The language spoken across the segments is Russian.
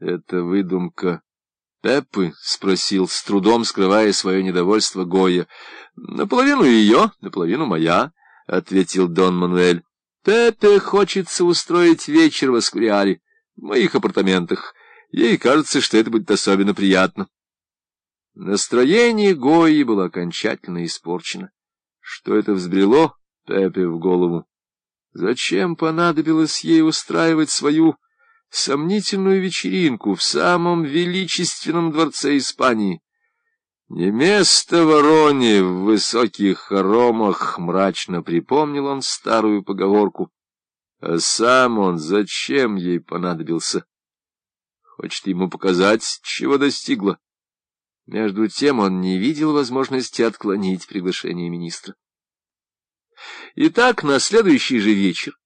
Это выдумка Пеппы? — спросил, с трудом скрывая свое недовольство Гоя. — Наполовину ее, наполовину моя, — ответил Дон Мануэль. — Пеппе хочется устроить вечер в Аскуриале, в моих апартаментах. Ей кажется, что это будет особенно приятно. Настроение Гои было окончательно испорчено. Что это взбрело Пеппе в голову? Зачем понадобилось ей устраивать свою сомнительную вечеринку в самом величественном дворце Испании? Не место вороне в высоких хоромах, мрачно припомнил он старую поговорку. А сам он зачем ей понадобился? Хочет ему показать, чего достигла. Между тем он не видел возможности отклонить приглашение министра. Итак, на следующий же вечер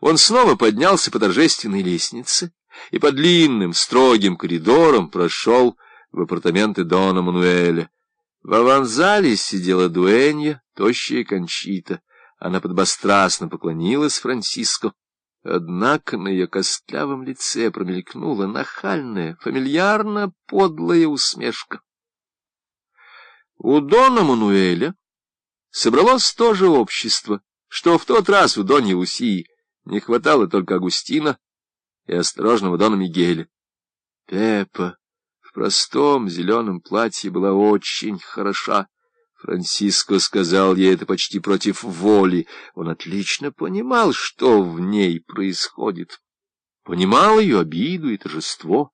он снова поднялся по торжественной лестнице и по длинным, строгим коридорам прошел в апартаменты Дона Мануэля. В аванзале сидела дуэнья, тощая Кончита. Она подбострастно поклонилась Франциско. Однако на ее костлявом лице промелькнула нахальная, фамильярно подлая усмешка. У Дона Мануэля собралось то же общество, что в тот раз у Донья Лусии не хватало только Агустина и осторожного Дона Мигеля. Пеппа в простом зеленом платье была очень хороша. Франциско сказал ей это почти против воли. Он отлично понимал, что в ней происходит. Понимал ее обиду и торжество.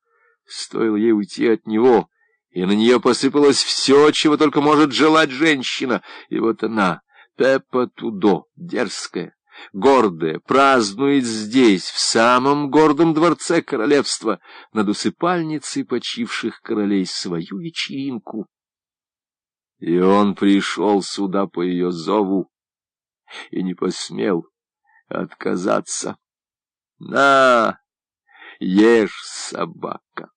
Стоило ей уйти от него, и на нее посыпалось все, чего только может желать женщина. И вот она, Пеппа Тудо, дерзкая, гордая, празднует здесь, в самом гордом дворце королевства, над усыпальницей почивших королей, свою вечеринку. И он пришел сюда по ее зову и не посмел отказаться. На, ешь, собака!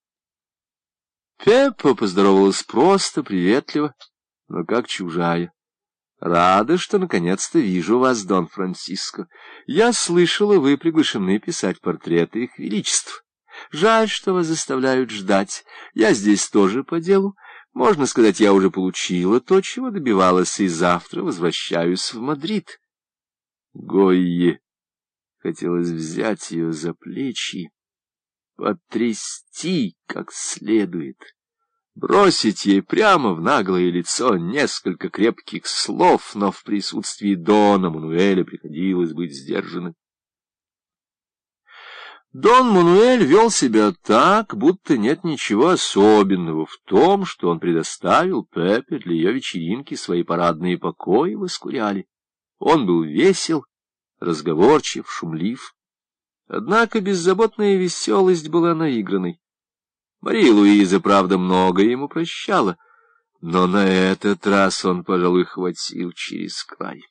Пеппа поздоровалась просто, приветливо, но как чужая. Рада, что наконец-то вижу вас, Дон Франциско. Я слышала, вы приглашены писать портреты их величеств. Жаль, что вас заставляют ждать. Я здесь тоже по делу. Можно сказать, я уже получила то, чего добивалась, и завтра возвращаюсь в Мадрид. Гойе хотелось взять ее за плечи потрясти как следует, бросить ей прямо в наглое лицо несколько крепких слов, но в присутствии Дона Мануэля приходилось быть сдержанным. Дон Мануэль вел себя так, будто нет ничего особенного в том, что он предоставил Пепе для ее вечеринки свои парадные покои в Искуряле. Он был весел, разговорчив, шумлив. Однако беззаботная веселость была наигранной. Мария Луиза, правда, много ему прощала, но на этот раз он, пожалуй, хватил через край.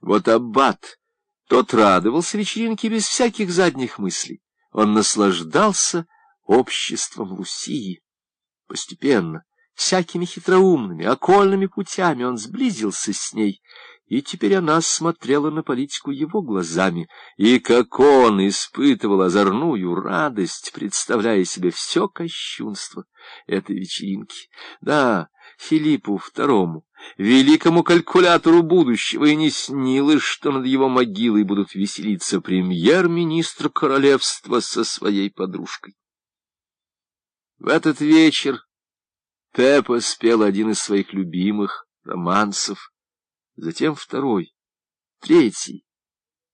Вот аббат, тот радовался вечеринке без всяких задних мыслей. Он наслаждался обществом Лусии. Постепенно, всякими хитроумными, окольными путями он сблизился с ней — и теперь она смотрела на политику его глазами, и как он испытывал озорную радость, представляя себе все кощунство этой вечеринки. Да, Филиппу Второму, великому калькулятору будущего, и не снилось, что над его могилой будут веселиться премьер-министр королевства со своей подружкой. В этот вечер Пеппа спел один из своих любимых романсов, затем второй, третий.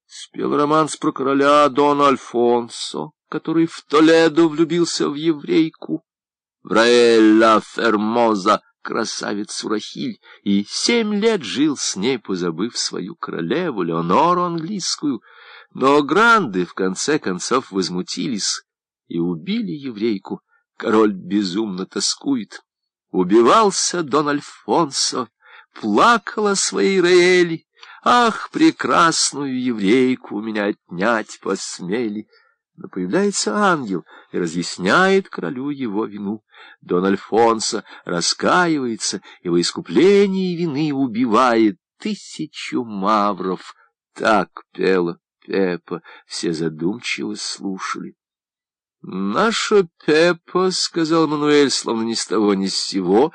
Спел романс про короля Дон Альфонсо, который в Толедо влюбился в еврейку, в Раэлла Фермоза, красавицу Рахиль, и семь лет жил с ней, позабыв свою королеву, Леонору английскую. Но гранды в конце концов возмутились и убили еврейку. Король безумно тоскует. Убивался Дон Альфонсо плакала своей Раэли. Ах, прекрасную еврейку у меня отнять посмели. Но появляется ангел и разъясняет королю его вину. Дон Альфонсо раскаивается и во искуплении вины убивает тысячу мавров. Так пела Пепа, все задумчиво слушали. «Наша Пеппа», — сказал Мануэль, словно ни с того ни с сего,